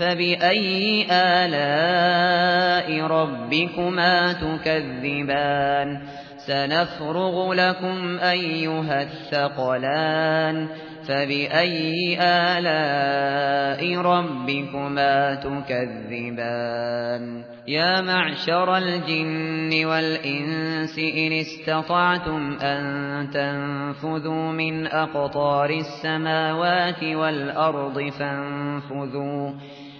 فبأي آلاء ربكما تكذبان؟ سنفرغ لكم أيها الثقلان. فبأي آلاء ربكما تكذبان؟ يا معشر الجن والإنس إن استطعتم أن تنفذوا من أقطار السماوات والأرض فانفذوا.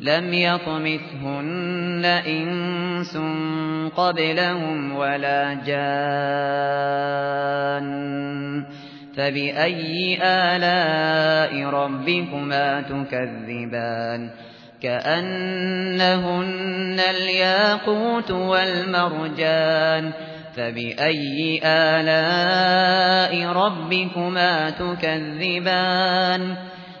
لم يطمثهن إنس قبلهم ولا جان فبأي آلاء ربكما تكذبان؟ كأنهن الياقوت والمرجان فبأي آلاء ربكما تكذبان؟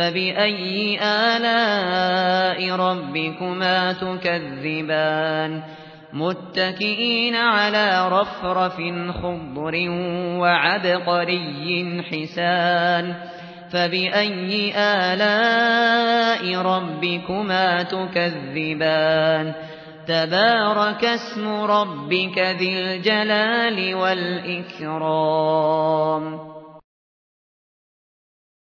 فبأي آلاء ربكما تكذبان متكئين على رفرف خضر وعبقري حسان فبأي آلاء ربكما تكذبان تبارك اسم ربك ذي الجلال والإكرام